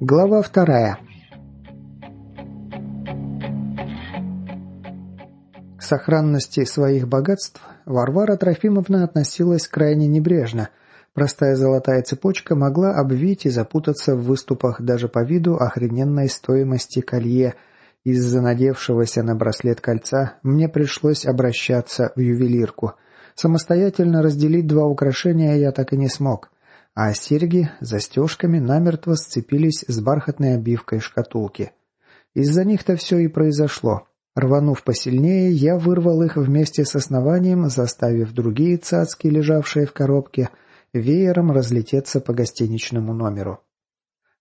Глава вторая. К сохранности своих богатств Варвара Трофимовна относилась крайне небрежно. Простая золотая цепочка могла обвить и запутаться в выступах даже по виду охрененной стоимости колье. Из-за надевшегося на браслет кольца мне пришлось обращаться в ювелирку. Самостоятельно разделить два украшения я так и не смог – а серьги застежками намертво сцепились с бархатной обивкой шкатулки. Из-за них-то все и произошло. Рванув посильнее, я вырвал их вместе с основанием, заставив другие цацки, лежавшие в коробке, веером разлететься по гостиничному номеру.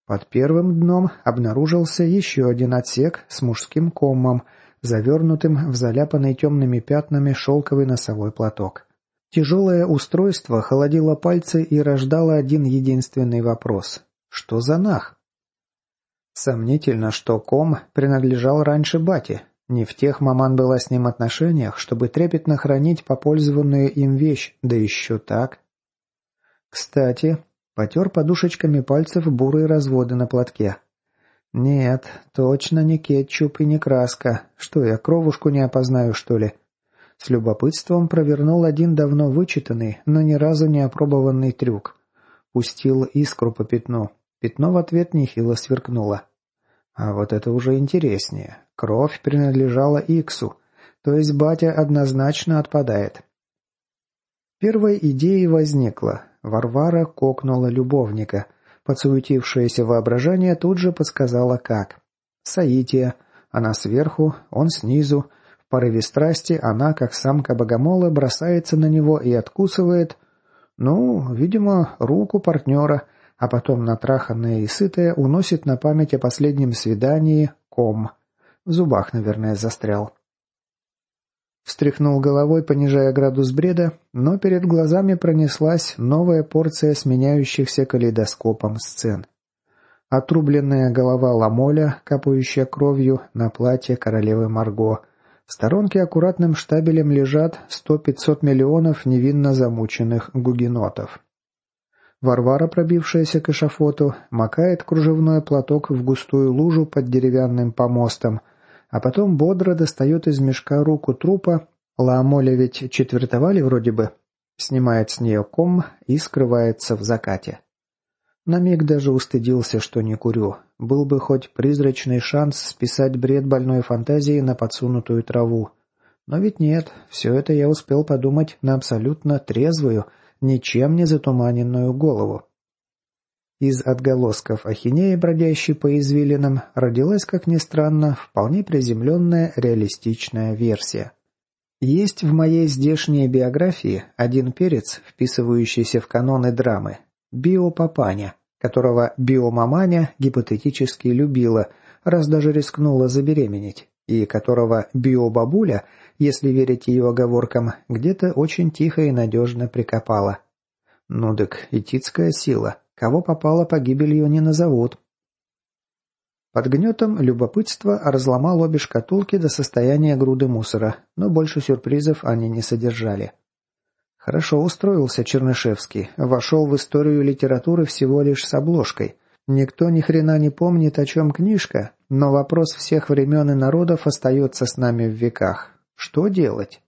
Под первым дном обнаружился еще один отсек с мужским коммом, завернутым в заляпанный темными пятнами шелковый носовой платок. Тяжелое устройство холодило пальцы и рождало один единственный вопрос. Что за нах? Сомнительно, что ком принадлежал раньше бате. Не в тех маман была с ним отношениях, чтобы трепетно хранить попользованную им вещь, да еще так. Кстати, потер подушечками пальцев бурые разводы на платке. Нет, точно не кетчуп и не краска. Что я, кровушку не опознаю, что ли? С любопытством провернул один давно вычитанный, но ни разу не опробованный трюк. Пустил искру по пятну. Пятно в ответ нехило сверкнуло. А вот это уже интереснее. Кровь принадлежала Иксу, то есть батя однозначно отпадает. Первой идеей возникла. Варвара кокнула любовника. Подсуетившееся воображение тут же подсказало как. Саития. Она сверху, он снизу, в порыве страсти она, как самка богомола, бросается на него и откусывает, ну, видимо, руку партнера, а потом натраханная и сытая уносит на память о последнем свидании ком. В зубах, наверное, застрял. Встряхнул головой, понижая градус бреда, но перед глазами пронеслась новая порция сменяющихся калейдоскопом сцен. Отрубленная голова ламоля, капающая кровью на платье королевы Марго – в сторонке аккуратным штабелем лежат сто-пятьсот миллионов невинно замученных гугенотов. Варвара, пробившаяся к эшафоту, макает кружевной платок в густую лужу под деревянным помостом, а потом бодро достает из мешка руку трупа, Лаамоля ведь четвертовали вроде бы, снимает с нее ком и скрывается в закате. На миг даже устыдился, что не курю. Был бы хоть призрачный шанс списать бред больной фантазии на подсунутую траву. Но ведь нет, все это я успел подумать на абсолютно трезвую, ничем не затуманенную голову. Из отголосков ахинеи, бродящей по извилинам, родилась, как ни странно, вполне приземленная реалистичная версия. Есть в моей здешней биографии один перец, вписывающийся в каноны драмы, Биопапаня, которого биомаманя гипотетически любила, раз даже рискнула забеременеть, и которого биобабуля, если верить ее оговоркам, где-то очень тихо и надежно прикопала. Ну так, этицкая сила. Кого попало погибелью не назовут. Под гнетом любопытства разломал обе шкатулки до состояния груды мусора, но больше сюрпризов они не содержали. Хорошо устроился Чернышевский, вошел в историю литературы всего лишь с обложкой. Никто ни хрена не помнит, о чем книжка, но вопрос всех времен и народов остается с нами в веках. Что делать?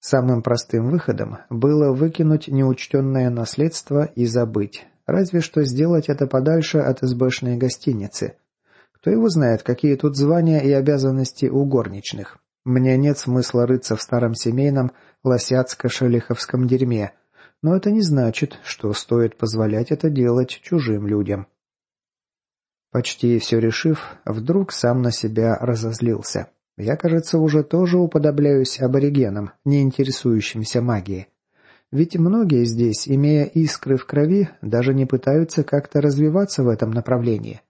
Самым простым выходом было выкинуть неучтенное наследство и забыть. Разве что сделать это подальше от СБшной гостиницы. Кто его знает, какие тут звания и обязанности у горничных. Мне нет смысла рыться в старом семейном, лосяцко-шелиховском дерьме, но это не значит, что стоит позволять это делать чужим людям. Почти все решив, вдруг сам на себя разозлился. Я, кажется, уже тоже уподобляюсь аборигенам, не интересующимся магией. Ведь многие здесь, имея искры в крови, даже не пытаются как-то развиваться в этом направлении.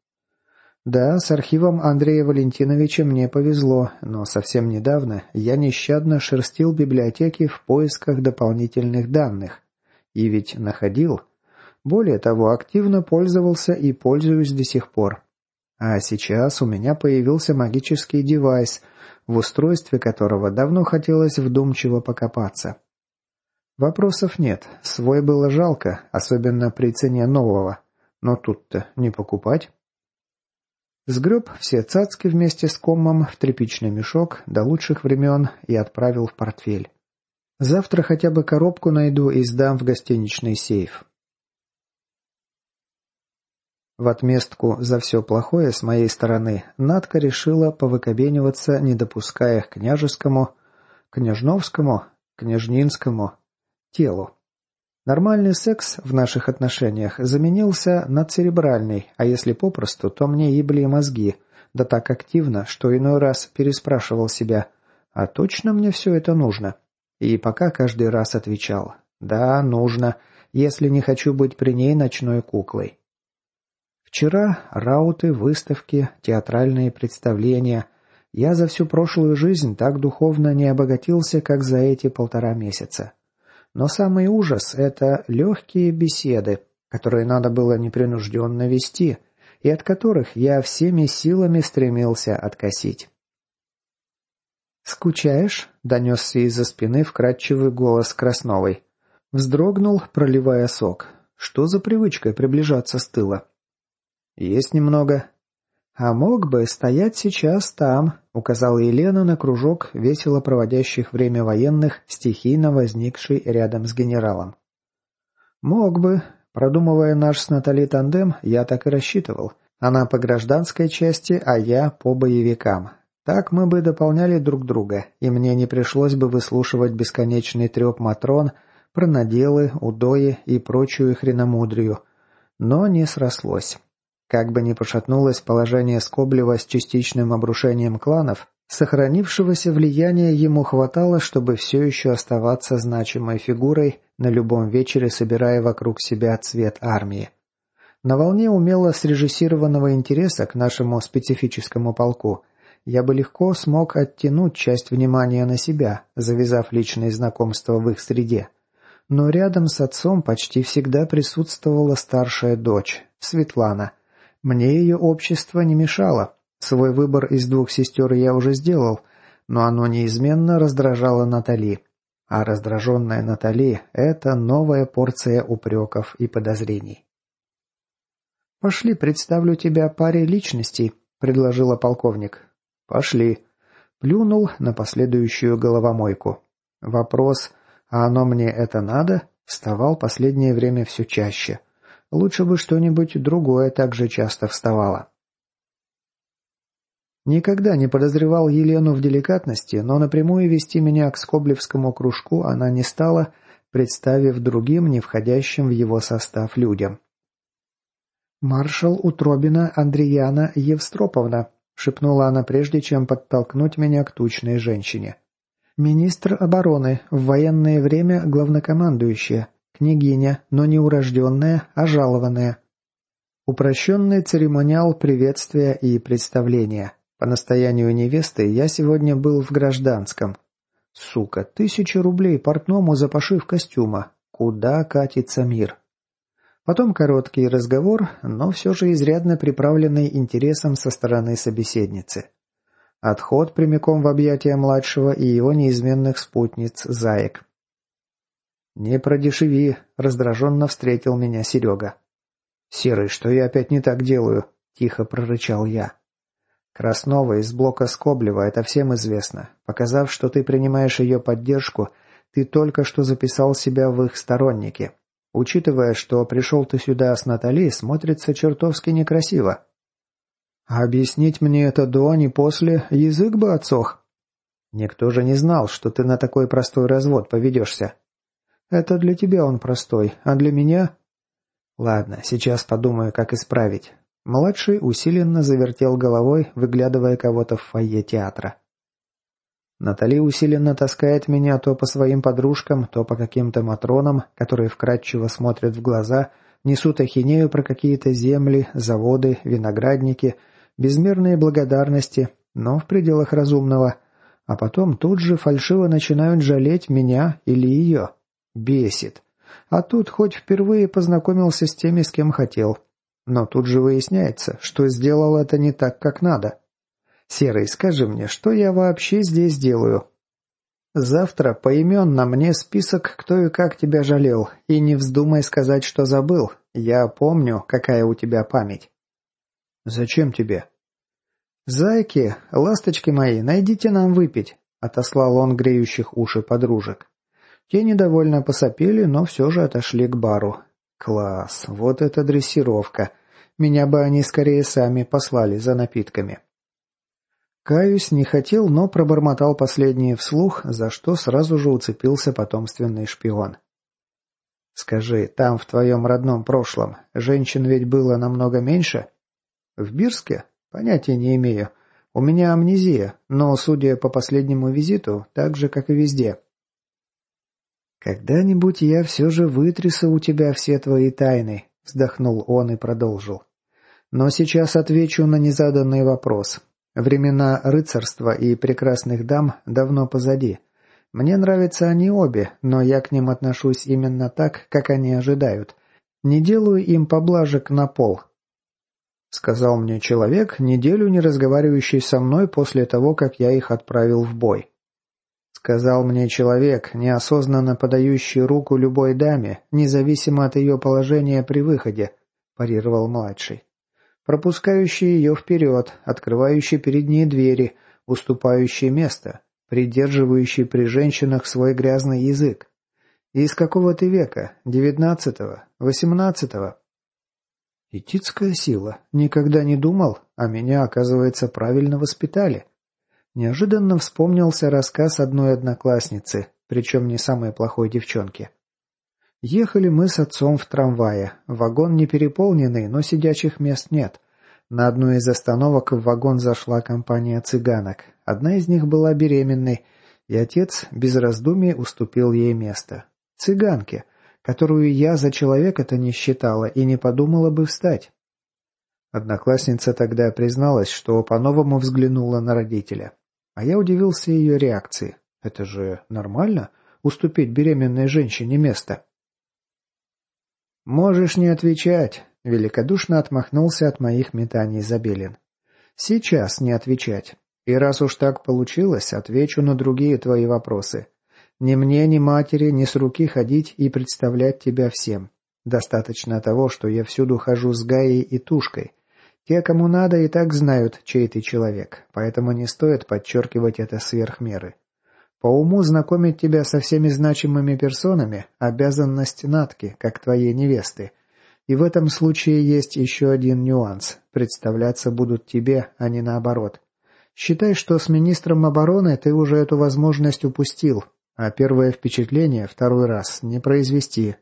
Да, с архивом Андрея Валентиновича мне повезло, но совсем недавно я нещадно шерстил библиотеки в поисках дополнительных данных. И ведь находил. Более того, активно пользовался и пользуюсь до сих пор. А сейчас у меня появился магический девайс, в устройстве которого давно хотелось вдумчиво покопаться. Вопросов нет, свой было жалко, особенно при цене нового. Но тут-то не покупать. Сгреб все цацки вместе с коммом в тряпичный мешок до лучших времен и отправил в портфель. Завтра хотя бы коробку найду и сдам в гостиничный сейф. В отместку за все плохое с моей стороны Надка решила повыкобениваться, не допуская к княжескому, княжновскому, княжнинскому телу. Нормальный секс в наших отношениях заменился на церебральный, а если попросту, то мне ебли мозги, да так активно, что иной раз переспрашивал себя, а точно мне все это нужно? И пока каждый раз отвечал, да, нужно, если не хочу быть при ней ночной куклой. Вчера рауты, выставки, театральные представления. Я за всю прошлую жизнь так духовно не обогатился, как за эти полтора месяца. Но самый ужас – это легкие беседы, которые надо было непринужденно вести, и от которых я всеми силами стремился откосить. «Скучаешь?» – донесся из-за спины вкрадчивый голос Красновой. Вздрогнул, проливая сок. Что за привычка приближаться с тыла? «Есть немного». «А мог бы стоять сейчас там», — указала Елена на кружок весело проводящих время военных, стихийно возникший рядом с генералом. «Мог бы. Продумывая наш с Натали тандем, я так и рассчитывал. Она по гражданской части, а я по боевикам. Так мы бы дополняли друг друга, и мне не пришлось бы выслушивать бесконечный треп Матрон про наделы, удои и прочую хреномудрию. Но не срослось. Как бы ни пошатнулось положение Скоблева с частичным обрушением кланов, сохранившегося влияния ему хватало, чтобы все еще оставаться значимой фигурой, на любом вечере собирая вокруг себя цвет армии. На волне умело срежиссированного интереса к нашему специфическому полку я бы легко смог оттянуть часть внимания на себя, завязав личные знакомства в их среде. Но рядом с отцом почти всегда присутствовала старшая дочь, Светлана, мне ее общество не мешало. Свой выбор из двух сестер я уже сделал, но оно неизменно раздражало Натали. А раздраженная Натали – это новая порция упреков и подозрений. «Пошли, представлю тебя паре личностей», – предложила полковник. «Пошли». Плюнул на последующую головомойку. Вопрос «А оно мне это надо?» вставал последнее время все чаще – Лучше бы что-нибудь другое так же часто вставало. Никогда не подозревал Елену в деликатности, но напрямую вести меня к Скоблевскому кружку она не стала, представив другим, не входящим в его состав людям. «Маршал Утробина Андреяна Евстроповна», — шепнула она прежде, чем подтолкнуть меня к тучной женщине. «Министр обороны, в военное время главнокомандующая. Княгиня, но не урожденная, а жалованная. Упрощенный церемониал приветствия и представления. По настоянию невесты я сегодня был в гражданском. Сука, тысяча рублей портному за пошив костюма. Куда катится мир? Потом короткий разговор, но все же изрядно приправленный интересом со стороны собеседницы. Отход прямиком в объятия младшего и его неизменных спутниц заек. «Не продешеви», — раздраженно встретил меня Серега. «Серый, что я опять не так делаю?» — тихо прорычал я. «Краснова из блока Скоблева, это всем известно. Показав, что ты принимаешь ее поддержку, ты только что записал себя в их сторонники. Учитывая, что пришел ты сюда с Натали, смотрится чертовски некрасиво». «А объяснить мне это до, не после, язык бы отсох». «Никто же не знал, что ты на такой простой развод поведешься», это для тебя он простой, а для меня... Ладно, сейчас подумаю, как исправить. Младший усиленно завертел головой, выглядывая кого-то в фойе театра. Натали усиленно таскает меня то по своим подружкам, то по каким-то матронам, которые вкратчиво смотрят в глаза, несут ахинею про какие-то земли, заводы, виноградники, безмерные благодарности, но в пределах разумного, а потом тут же фальшиво начинают жалеть меня или ее. Бесит. А тут хоть впервые познакомился с теми, с кем хотел. Но тут же выясняется, что сделал это не так, как надо. Серый, скажи мне, что я вообще здесь делаю?» «Завтра поименно мне список, кто и как тебя жалел, и не вздумай сказать, что забыл. Я помню, какая у тебя память». «Зачем тебе?» «Зайки, ласточки мои, найдите нам выпить», — отослал он греющих уши подружек. Те недовольно посопели, но все же отошли к бару. «Класс, вот это дрессировка. Меня бы они скорее сами послали за напитками». Каюсь, не хотел, но пробормотал последнее вслух, за что сразу же уцепился потомственный шпион. «Скажи, там, в твоем родном прошлом, женщин ведь было намного меньше?» «В Бирске? Понятия не имею. У меня амнезия, но, судя по последнему визиту, так же, как и везде». «Когда-нибудь я все же вытрясу у тебя все твои тайны», — вздохнул он и продолжил. «Но сейчас отвечу на незаданный вопрос. Времена рыцарства и прекрасных дам давно позади. Мне нравятся они обе, но я к ним отношусь именно так, как они ожидают. Не делаю им поблажек на пол. Сказал мне человек, неделю не разговаривающий со мной после того, как я их отправил в бой. Сказал мне человек, неосознанно подающий руку любой даме, независимо от ее положения при выходе, парировал младший пропускающий ее вперед, открывающий перед ней двери, уступающий место, придерживающий при женщинах свой грязный язык. Из какого ты века? Девятнадцатого? Восемнадцатого? Этицкая сила. Никогда не думал, а меня, оказывается, правильно воспитали. Неожиданно вспомнился рассказ одной одноклассницы, причем не самой плохой девчонки. Ехали мы с отцом в трамвае. Вагон не переполненный, но сидячих мест нет. На одной из остановок в вагон зашла компания цыганок. Одна из них была беременной, и отец без раздумий уступил ей место. Цыганке, которую я за человека-то не считала и не подумала бы встать. Одноклассница тогда призналась, что по-новому взглянула на родителя. А я удивился ее реакции. Это же нормально, уступить беременной женщине место? «Можешь не отвечать», — великодушно отмахнулся от моих метаний Забелин. «Сейчас не отвечать. И раз уж так получилось, отвечу на другие твои вопросы. Ни мне, ни матери, ни с руки ходить и представлять тебя всем. Достаточно того, что я всюду хожу с Гаей и Тушкой. Те, кому надо, и так знают, чей ты человек, поэтому не стоит подчеркивать это сверх меры. По уму знакомить тебя со всеми значимыми персонами – обязанность Натки, как твоей невесты. И в этом случае есть еще один нюанс – представляться будут тебе, а не наоборот. Считай, что с министром обороны ты уже эту возможность упустил, а первое впечатление второй раз не произвести.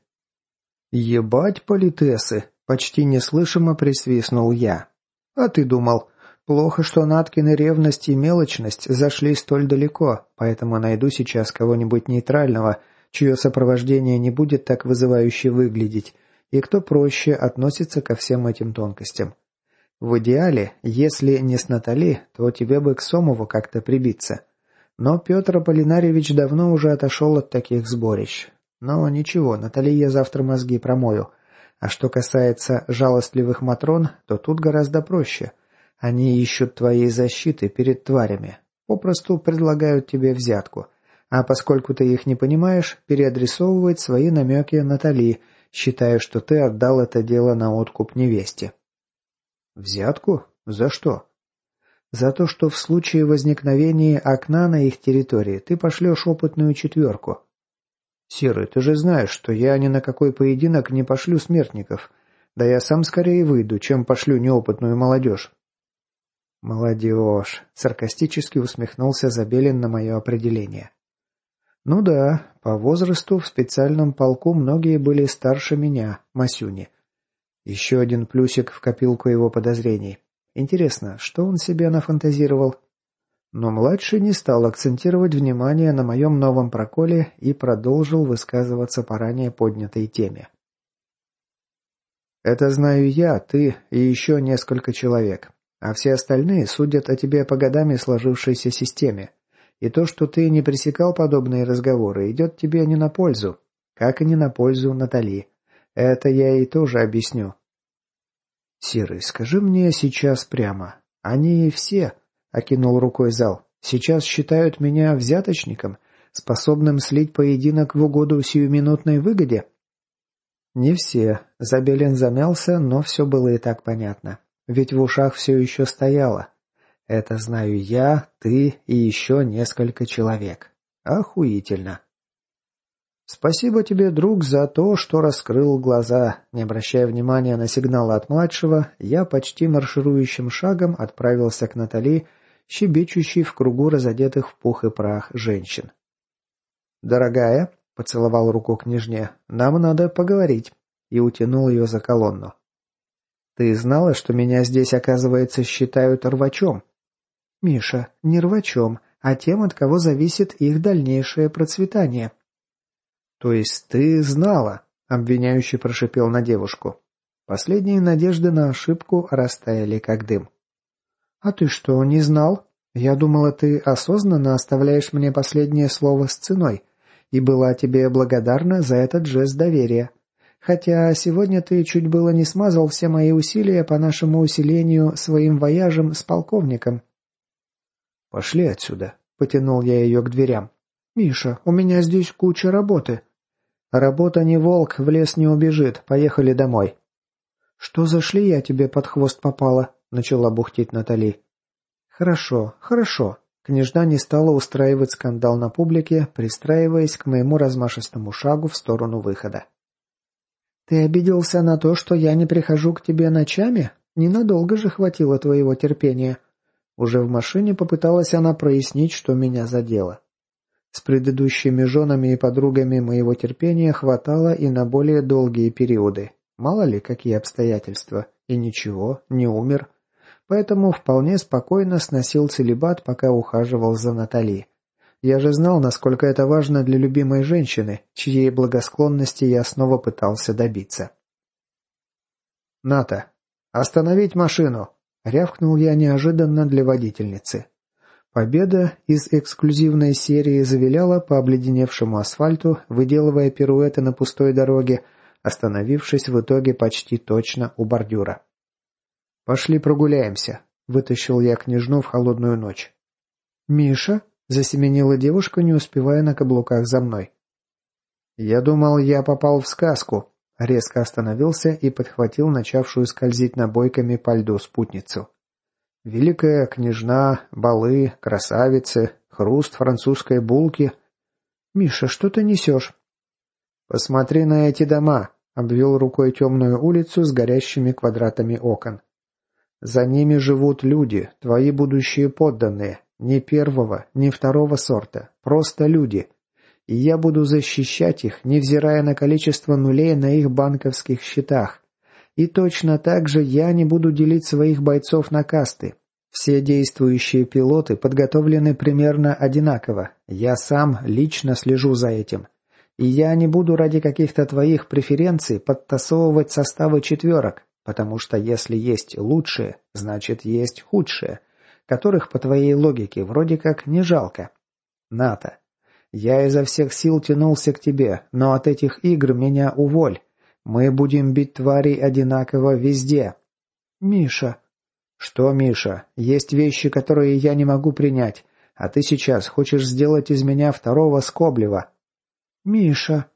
«Ебать политесы!» – почти неслышимо присвистнул я. «А ты думал, Плохо, что Наткины ревность и мелочность зашли столь далеко, поэтому найду сейчас кого-нибудь нейтрального, чье сопровождение не будет так вызывающе выглядеть, и кто проще относится ко всем этим тонкостям. В идеале, если не с Натали, то тебе бы к Сомову как-то прибиться. Но Петр Аполлинарьевич давно уже отошел от таких сборищ. Но ничего, Натали я завтра мозги промою. А что касается жалостливых Матрон, то тут гораздо проще – они ищут твоей защиты перед тварями. Попросту предлагают тебе взятку. А поскольку ты их не понимаешь, переадресовывают свои намеки Натали, считая, что ты отдал это дело на откуп невесте. Взятку? За что? За то, что в случае возникновения окна на их территории ты пошлешь опытную четверку. Серый, ты же знаешь, что я ни на какой поединок не пошлю смертников. Да я сам скорее выйду, чем пошлю неопытную молодежь. «Молодежь!» — саркастически усмехнулся Забелин на мое определение. «Ну да, по возрасту в специальном полку многие были старше меня, Масюни. Еще один плюсик в копилку его подозрений. Интересно, что он себе нафантазировал?» Но младший не стал акцентировать внимание на моем новом проколе и продолжил высказываться по ранее поднятой теме. «Это знаю я, ты и еще несколько человек. А все остальные судят о тебе по годами сложившейся системе. И то, что ты не пресекал подобные разговоры, идет тебе не на пользу, как и не на пользу Натали. Это я ей тоже объясню. Серый, скажи мне сейчас прямо. Они все, — окинул рукой зал. «Сейчас считают меня взяточником, способным слить поединок в угоду сиюминутной выгоде?» «Не все». Забелин замялся, но все было и так понятно. Ведь в ушах все еще стояло. «Это знаю я, ты и еще несколько человек. Охуительно!» «Спасибо тебе, друг, за то, что раскрыл глаза». Не обращая внимания на сигналы от младшего, я почти марширующим шагом отправился к Натали, щебечущей в кругу разодетых в пух и прах женщин. «Дорогая», — поцеловал руку княжне, — «нам надо поговорить», и утянул ее за колонну. «Ты знала, что меня здесь, оказывается, считают рвачом?» «Миша, не рвачом, а тем, от кого зависит их дальнейшее процветание», «То есть ты знала?» – обвиняющий прошипел на девушку. Последние надежды на ошибку растаяли как дым. «А ты что, не знал? Я думала, ты осознанно оставляешь мне последнее слово с ценой и была тебе благодарна за этот жест доверия. Хотя сегодня ты чуть было не смазал все мои усилия по нашему усилению своим вояжем с полковником». «Пошли отсюда», — потянул я ее к дверям. «Миша, у меня здесь куча работы». «Работа не волк, в лес не убежит. Поехали домой». «Что за шлея тебе под хвост попала?» — начала бухтеть Натали. «Хорошо, хорошо». Княжна не стала устраивать скандал на публике, пристраиваясь к моему размашистому шагу в сторону выхода. «Ты обиделся на то, что я не прихожу к тебе ночами? Ненадолго же хватило твоего терпения». Уже в машине попыталась она прояснить, что меня задело. С предыдущими женами и подругами моего терпения хватало и на более долгие периоды. Мало ли, какие обстоятельства. И ничего, не умер. Поэтому вполне спокойно сносил целебат, пока ухаживал за Натали. Я же знал, насколько это важно для любимой женщины, чьей благосклонности я снова пытался добиться. «Ната, остановить машину!» — рявкнул я неожиданно для водительницы. Победа из эксклюзивной серии завиляла по обледеневшему асфальту, выделывая пируэты на пустой дороге, остановившись в итоге почти точно у бордюра. «Пошли прогуляемся», — вытащил я княжну в холодную ночь. «Миша?» — засеменила девушка, не успевая на каблуках за мной. «Я думал, я попал в сказку», — резко остановился и подхватил начавшую скользить набойками по льду спутницу. Великая княжна, балы, красавицы, хруст французской булки. «Миша, что ты несешь?» «Посмотри на эти дома», — обвел рукой темную улицу с горящими квадратами окон. «За ними живут люди, твои будущие подданные, ни первого, ни второго сорта, просто люди. И я буду защищать их, невзирая на количество нулей на их банковских счетах. И точно так же я не буду делить своих бойцов на касты. Все действующие пилоты подготовлены примерно одинаково. Я сам лично слежу за этим. И я не буду ради каких-то твоих преференций подтасовывать составы четверок, потому что если есть лучшие, значит есть худшие, которых по твоей логике вроде как не жалко. НАТО. Я изо всех сил тянулся к тебе, но от этих игр меня уволь. Мы будем бить тварей одинаково везде. Миша. Что, Миша, есть вещи, которые я не могу принять, а ты сейчас хочешь сделать из меня второго Скоблева. Миша.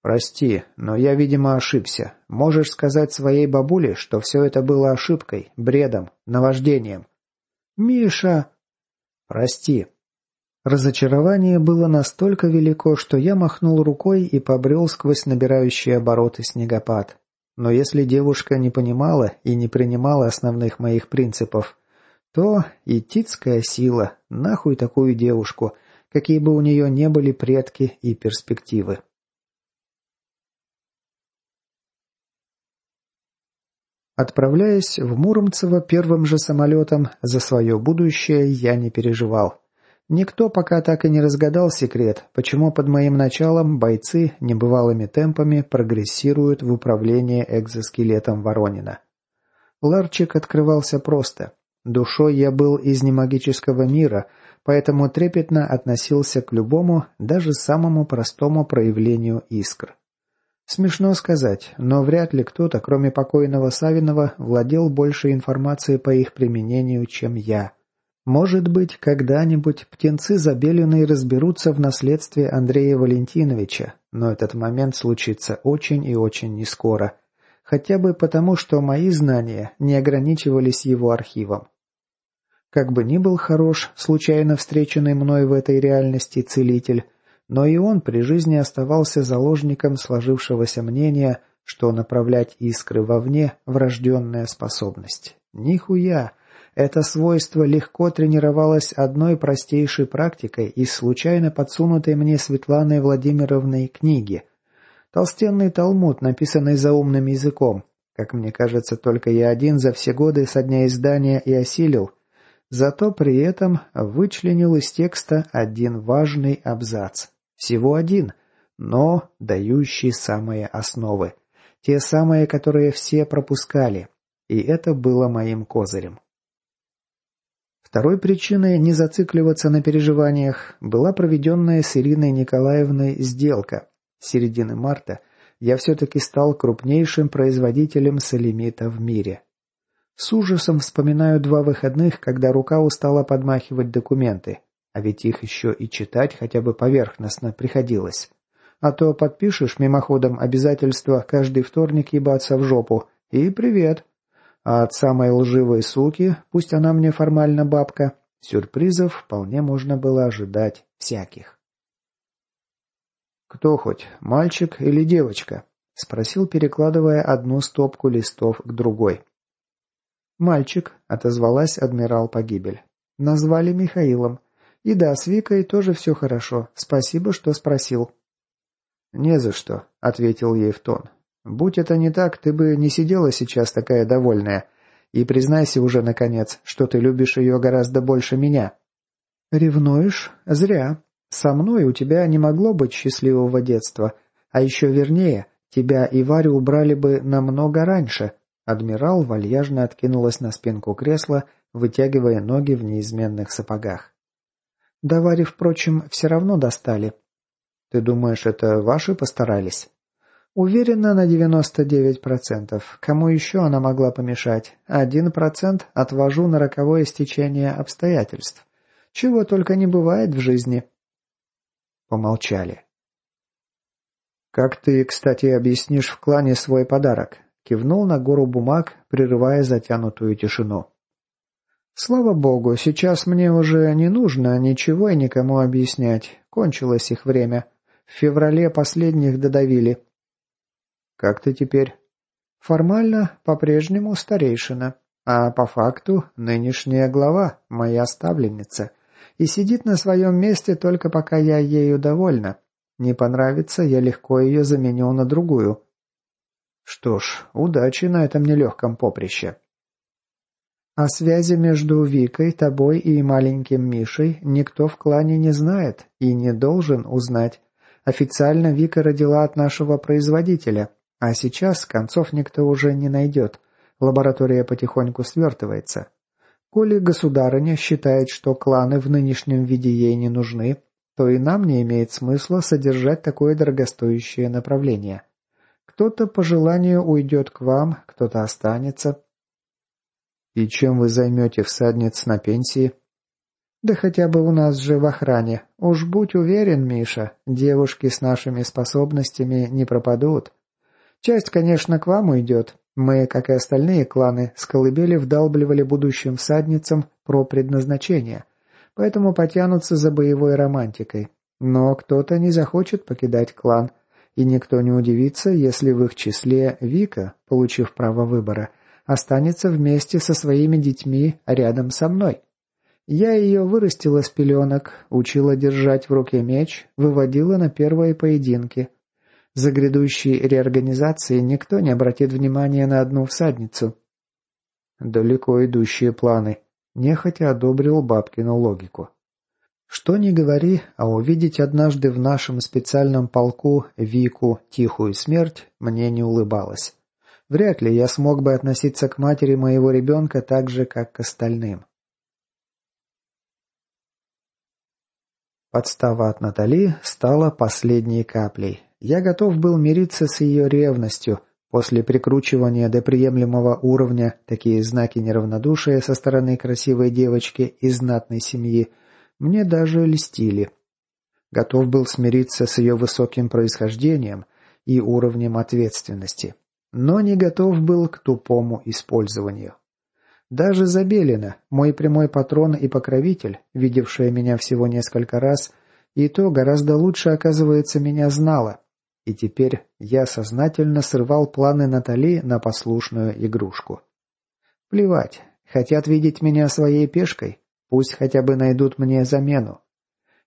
Прости, но я, видимо, ошибся. Можешь сказать своей бабуле, что все это было ошибкой, бредом, наваждением. Миша. Прости, Разочарование было настолько велико, что я махнул рукой и побрел сквозь набирающие обороты снегопад. Но если девушка не понимала и не принимала основных моих принципов, то итицкая сила, нахуй такую девушку, какие бы у нее не были предки и перспективы. Отправляясь в Муромцево первым же самолетом, за свое будущее я не переживал. Никто пока так и не разгадал секрет, почему под моим началом бойцы небывалыми темпами прогрессируют в управлении экзоскелетом Воронина. Ларчик открывался просто. Душой я был из немагического мира, поэтому трепетно относился к любому, даже самому простому проявлению искр. Смешно сказать, но вряд ли кто-то, кроме покойного Савинова, владел больше информации по их применению, чем я – Может быть, когда-нибудь птенцы Забелиной разберутся в наследстве Андрея Валентиновича, но этот момент случится очень и очень нескоро. Хотя бы потому, что мои знания не ограничивались его архивом. Как бы ни был хорош, случайно встреченный мной в этой реальности целитель, но и он при жизни оставался заложником сложившегося мнения, что направлять искры вовне – врожденная способность. Нихуя! Это свойство легко тренировалось одной простейшей практикой из случайно подсунутой мне Светланой Владимировной книги. Толстенный талмуд, написанный заумным языком. Как мне кажется, только я один за все годы со дня издания и осилил. Зато при этом вычленил из текста один важный абзац. Всего один, но дающий самые основы. Те самые, которые все пропускали. И это было моим козырем. Второй причиной не зацикливаться на переживаниях была проведенная с Ириной Николаевной сделка. С середины марта я все-таки стал крупнейшим производителем солимита в мире. С ужасом вспоминаю два выходных, когда рука устала подмахивать документы, а ведь их еще и читать хотя бы поверхностно приходилось. А то подпишешь мимоходом обязательства каждый вторник ебаться в жопу, и привет. А от самой лживой суки, пусть она мне формально бабка, сюрпризов вполне можно было ожидать всяких. «Кто хоть, мальчик или девочка?» — спросил, перекладывая одну стопку листов к другой. «Мальчик», — отозвалась адмирал Погибель. «Назвали Михаилом. И да, с Викой тоже все хорошо. Спасибо, что спросил». «Не за что», — ответил ей в тон. Будь это не так, ты бы не сидела сейчас такая довольная. И признайся уже, наконец, что ты любишь ее гораздо больше меня». «Ревнуешь? Зря. Со мной у тебя не могло быть счастливого детства. А еще вернее, тебя и Варю убрали бы намного раньше». Адмирал вальяжно откинулась на спинку кресла, вытягивая ноги в неизменных сапогах. «Да Варе, впрочем, все равно достали». «Ты думаешь, это ваши постарались?» Уверена на 99%. Кому еще она могла помешать? Один процент отвожу на роковое стечение обстоятельств. Чего только не бывает в жизни. Помолчали. «Как ты, кстати, объяснишь в клане свой подарок?» Кивнул на гору бумаг, прерывая затянутую тишину. «Слава богу, сейчас мне уже не нужно ничего и никому объяснять. Кончилось их время. В феврале последних додавили. Как ты теперь? Формально по-прежнему старейшина, а по факту нынешняя глава, моя ставленница. И сидит на своем месте только пока я ею довольна. Не понравится, я легко ее заменю на другую. Что ж, удачи на этом нелегком поприще. О связи между Викой, тобой и маленьким Мишей никто в клане не знает и не должен узнать. Официально Вика родила от нашего производителя, а сейчас концов никто уже не найдет. Лаборатория потихоньку свертывается. Коли государыня считает, что кланы в нынешнем виде ей не нужны, то и нам не имеет смысла содержать такое дорогостоящее направление. Кто-то по желанию уйдет к вам, кто-то останется. И чем вы займете всадниц на пенсии? Да хотя бы у нас же в охране. Уж будь уверен, Миша, девушки с нашими способностями не пропадут. Часть, конечно, к вам уйдет. Мы, как и остальные кланы, с колыбели вдалбливали будущим всадницам про предназначение, поэтому потянутся за боевой романтикой. Но кто-то не захочет покидать клан, и никто не удивится, если в их числе Вика, получив право выбора, останется вместе со своими детьми рядом со мной. Я ее вырастила с пеленок, учила держать в руке меч, выводила на первые поединки, за грядущей реорганизацией никто не обратит внимания на одну всадницу. Далеко идущие планы. Нехотя одобрил бабкину логику. Что ни говори, а увидеть однажды в нашем специальном полку Вику «Тихую смерть» мне не улыбалось. Вряд ли я смог бы относиться к матери моего ребенка так же, как к остальным. Подстава от Натали стала последней каплей. Я готов был мириться с ее ревностью, После прикручивания до приемлемого уровня такие знаки неравнодушия со стороны красивой девочки из знатной семьи мне даже льстили. Готов был смириться с ее высоким происхождением и уровнем ответственности, но не готов был к тупому использованию. Даже Забелина, мой прямой патрон и покровитель, видевшая меня всего несколько раз, и то гораздо лучше, оказывается, меня знала. И теперь я сознательно срывал планы Натали на послушную игрушку. Плевать, хотят видеть меня своей пешкой, пусть хотя бы найдут мне замену.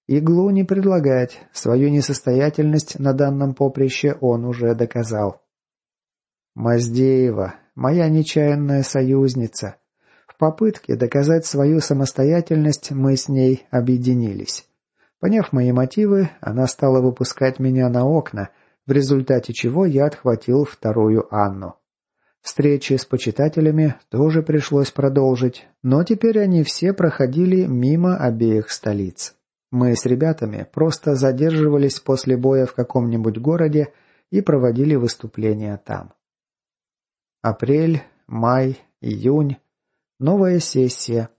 Иглу не предлагать, свою несостоятельность на данном поприще он уже доказал. Маздеева, моя нечаянная союзница, попытке доказать свою самостоятельность мы с ней объединились. Поняв мои мотивы, она стала выпускать меня на окна, в результате чего я отхватил вторую Анну. Встречи с почитателями тоже пришлось продолжить, но теперь они все проходили мимо обеих столиц. Мы с ребятами просто задерживались после боя в каком-нибудь городе и проводили выступления там. Апрель, май, июнь Новая сессия.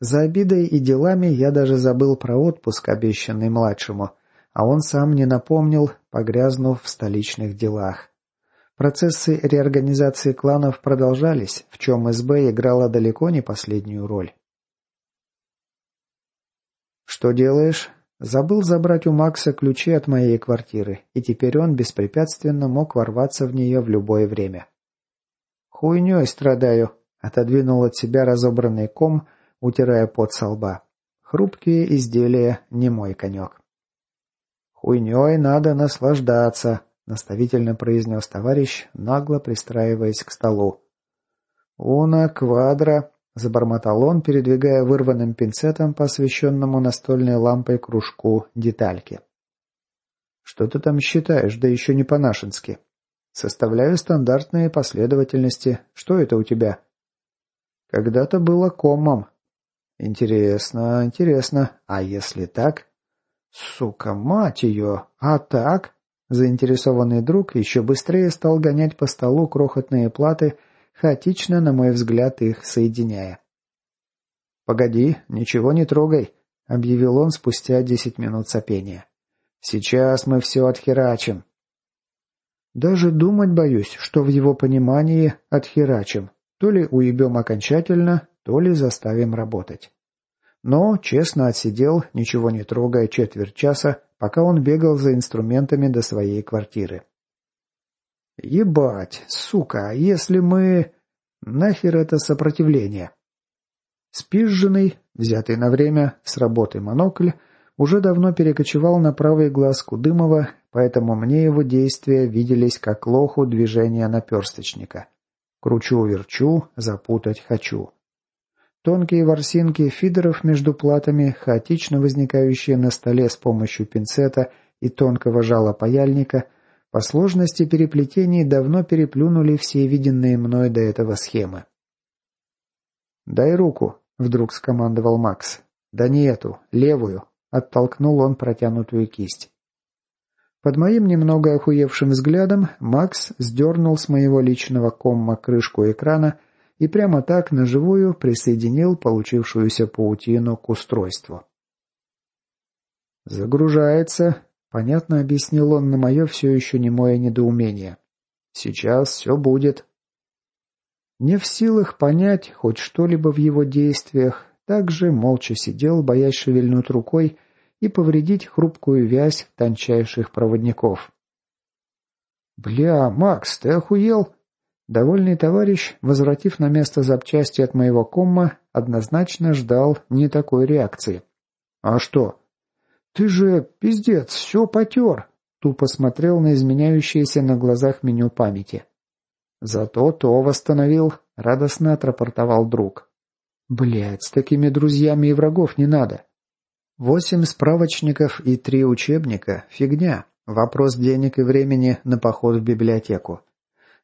За обидой и делами я даже забыл про отпуск, обещанный младшему, а он сам не напомнил, погрязнув в столичных делах. Процессы реорганизации кланов продолжались, в чем СБ играла далеко не последнюю роль. «Что делаешь?» Забыл забрать у Макса ключи от моей квартиры, и теперь он беспрепятственно мог ворваться в нее в любое время. «Хуйней страдаю», Отодвинул от себя разобранный ком, утирая пот со лба. Хрупкие изделия не мой конек. «Хуйней надо наслаждаться», — наставительно произнес товарищ, нагло пристраиваясь к столу. «Уна квадра», — забормотал он, передвигая вырванным пинцетом по освещенному настольной лампой кружку детальки. «Что ты там считаешь, да еще не по-нашенски?» «Составляю стандартные последовательности. Что это у тебя?» Когда-то было комом. Интересно, интересно. А если так? Сука, мать ее! А так? Заинтересованный друг еще быстрее стал гонять по столу крохотные платы, хаотично, на мой взгляд, их соединяя. «Погоди, ничего не трогай», — объявил он спустя десять минут сопения. «Сейчас мы все отхерачим». Даже думать боюсь, что в его понимании отхерачим. То ли уебем окончательно, то ли заставим работать. Но честно отсидел, ничего не трогая четверть часа, пока он бегал за инструментами до своей квартиры. «Ебать, сука, если мы...» «Нахер это сопротивление?» Спизженный, взятый на время, с работы монокль, уже давно перекочевал на правый глаз Кудымова, поэтому мне его действия виделись как лоху движения наперсточника. Кручу-верчу, запутать хочу. Тонкие ворсинки фидеров между платами, хаотично возникающие на столе с помощью пинцета и тонкого жала паяльника, по сложности переплетений давно переплюнули все виденные мной до этого схемы. «Дай руку», — вдруг скомандовал Макс. «Да не эту, левую», — оттолкнул он протянутую кисть. Под моим немного охуевшим взглядом Макс сдернул с моего личного комма крышку экрана и прямо так на живую присоединил получившуюся паутину к устройству. «Загружается», — понятно объяснил он на мое все еще немое недоумение. «Сейчас все будет». Не в силах понять хоть что-либо в его действиях, также молча сидел, боясь шевельнуть рукой, и повредить хрупкую вязь тончайших проводников. «Бля, Макс, ты охуел?» Довольный товарищ, возвратив на место запчасти от моего комма, однозначно ждал не такой реакции. «А что?» «Ты же, пиздец, все потер!» Тупо смотрел на изменяющееся на глазах меню памяти. «Зато то восстановил», — радостно отрапортовал друг. «Блядь, с такими друзьями и врагов не надо. Восемь справочников и три учебника – фигня. Вопрос денег и времени на поход в библиотеку.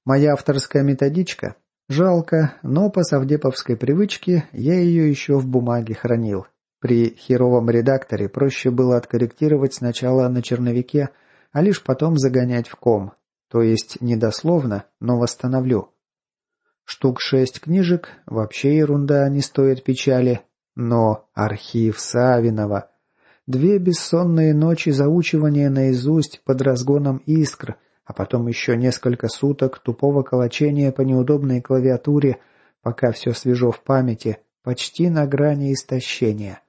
Моя авторская методичка? Жалко, но по совдеповской привычке я ее еще в бумаге хранил. При херовом редакторе проще было откорректировать сначала на черновике, а лишь потом загонять в ком. то есть не дословно, но восстановлю. Штук шесть книжек, вообще ерунда, не стоит печали, но архив Савинова. Две бессонные ночи заучивания наизусть под разгоном искр, а потом еще несколько суток тупого колочения по неудобной клавиатуре, пока все свежо в памяти, почти на грани истощения.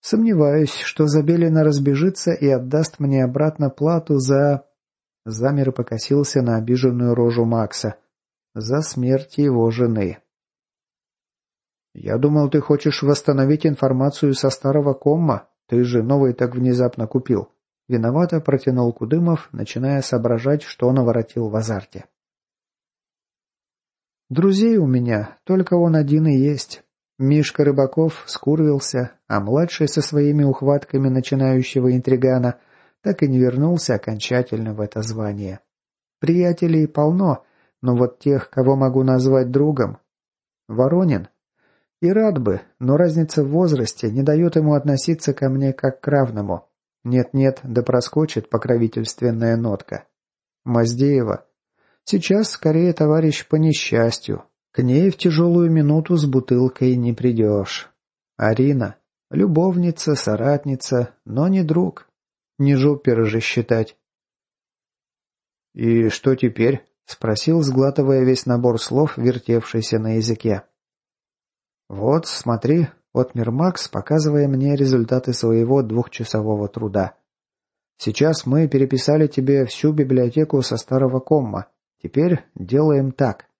Сомневаюсь, что Забелина разбежится и отдаст мне обратно плату за... Замер и покосился на обиженную рожу Макса. За смерть его жены. «Я думал, ты хочешь восстановить информацию со старого комма. Ты же новый так внезапно купил». Виновато протянул Кудымов, начиная соображать, что он наворотил в азарте. «Друзей у меня, только он один и есть. Мишка Рыбаков скурвился, а младший со своими ухватками начинающего интригана так и не вернулся окончательно в это звание. Приятелей полно, но вот тех, кого могу назвать другом... Воронин? И рад бы, но разница в возрасте не дает ему относиться ко мне как к равному. Нет-нет, да проскочит покровительственная нотка. Маздеева. Сейчас скорее товарищ по несчастью, к ней в тяжелую минуту с бутылкой не придешь. Арина. Любовница, соратница, но не друг. Не жопера же считать. «И что теперь?» — спросил, сглатывая весь набор слов, вертевшийся на языке. «Вот, смотри», — отмер Макс, показывая мне результаты своего двухчасового труда. «Сейчас мы переписали тебе всю библиотеку со старого комма. Теперь делаем так.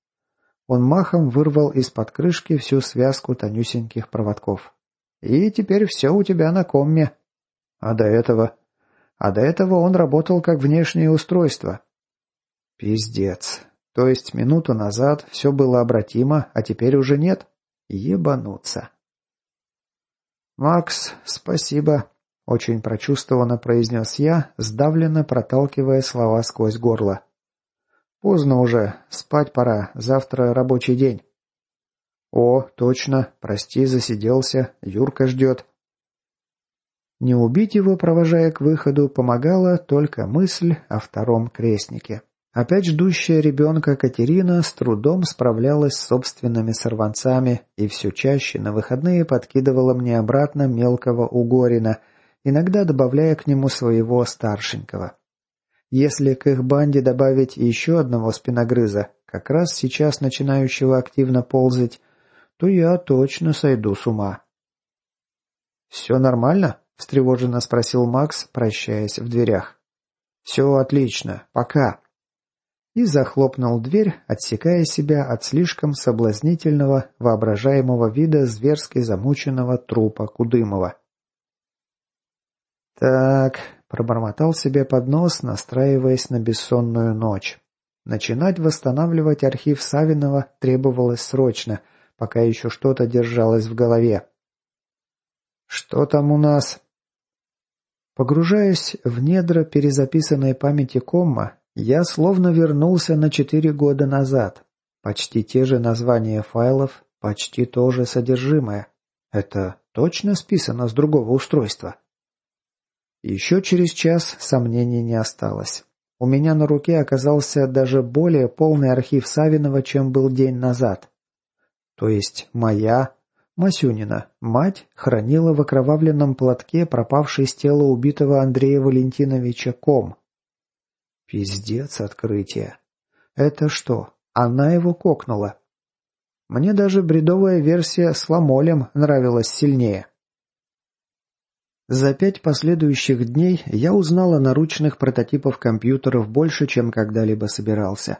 Он махом вырвал из-под крышки всю связку тонюсеньких проводков. «И теперь все у тебя на комме». «А до этого?» «А до этого он работал как внешнее устройство». «Пиздец. То есть минуту назад все было обратимо, а теперь уже нет? Ебануться». «Макс, спасибо», — очень прочувствованно произнес я, сдавленно проталкивая слова сквозь горло. «Поздно уже. Спать пора. Завтра рабочий день». «О, точно. Прости, засиделся. Юрка ждет». Не убить его, провожая к выходу, помогала только мысль о втором крестнике. Опять ждущая ребенка Катерина с трудом справлялась с собственными сорванцами и все чаще на выходные подкидывала мне обратно мелкого Угорина, иногда добавляя к нему своего старшенького. Если к их банде добавить еще одного спиногрыза, как раз сейчас начинающего активно ползать, то я точно сойду с ума. «Все нормально?» – встревоженно спросил Макс, прощаясь в дверях. «Все отлично. Пока». И захлопнул дверь, отсекая себя от слишком соблазнительного, воображаемого вида зверски замученного трупа Кудымова. «Так, Пробормотал себе под нос, настраиваясь на бессонную ночь. Начинать восстанавливать архив Савинова требовалось срочно, пока еще что-то держалось в голове. «Что там у нас?» Погружаясь в недра перезаписанной памяти Комма, я словно вернулся на четыре года назад. Почти те же названия файлов, почти то же содержимое. Это точно списано с другого устройства? Еще через час сомнений не осталось. У меня на руке оказался даже более полный архив Савинова, чем был день назад. То есть моя, Масюнина, мать хранила в окровавленном платке пропавший с тела убитого Андрея Валентиновича ком. Пиздец открытие. Это что, она его кокнула? Мне даже бредовая версия с ламолем нравилась сильнее. За пять последующих дней я узнал о наручных прототипах компьютеров больше, чем когда-либо собирался.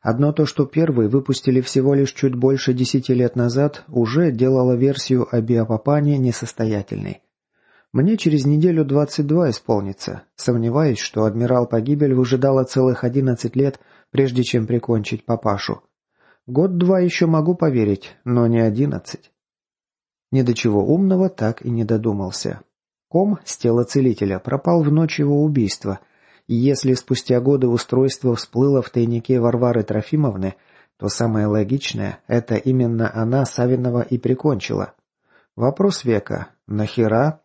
Одно то, что первые выпустили всего лишь чуть больше десяти лет назад, уже делало версию о биопопане несостоятельной. Мне через неделю 22 исполнится. Сомневаюсь, что адмирал Погибель выжидала целых 11 лет, прежде чем прикончить папашу. Год-два еще могу поверить, но не 11. Ни до чего умного так и не додумался. Ком с тела целителя пропал в ночь его убийства, и если спустя годы устройство всплыло в тайнике Варвары Трофимовны, то самое логичное – это именно она Савинова и прикончила. Вопрос века – нахера?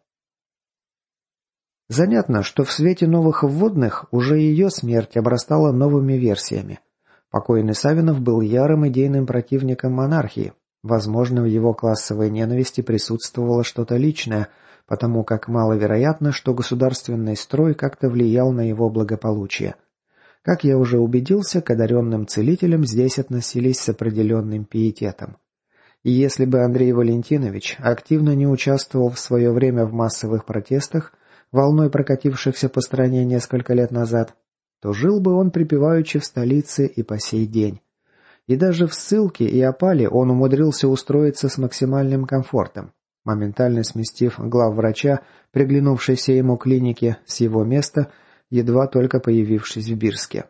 Занятно, что в свете новых вводных уже ее смерть обрастала новыми версиями. Покойный Савинов был ярым идейным противником монархии. Возможно, в его классовой ненависти присутствовало что-то личное, потому как маловероятно, что государственный строй как-то влиял на его благополучие. Как я уже убедился, к одаренным целителям здесь относились с определенным пиететом. И если бы Андрей Валентинович активно не участвовал в свое время в массовых протестах, волной прокатившихся по стране несколько лет назад, то жил бы он припеваючи в столице и по сей день. И даже в ссылке и опале он умудрился устроиться с максимальным комфортом, моментально сместив главврача, приглянувшейся ему клинике, с его места, едва только появившись в Бирске.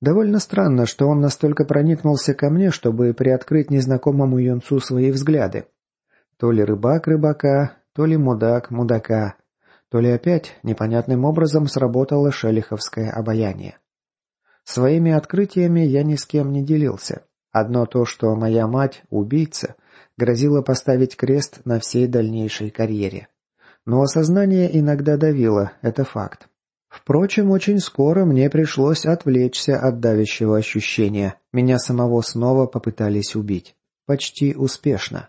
Довольно странно, что он настолько проникнулся ко мне, чтобы приоткрыть незнакомому юнцу свои взгляды. То ли рыбак рыбака, то ли мудак мудака, то ли опять непонятным образом сработало шелиховское обаяние. Своими открытиями я ни с кем не делился. Одно то, что моя мать, убийца, грозила поставить крест на всей дальнейшей карьере. Но осознание иногда давило, это факт. Впрочем, очень скоро мне пришлось отвлечься от давящего ощущения. Меня самого снова попытались убить. Почти успешно.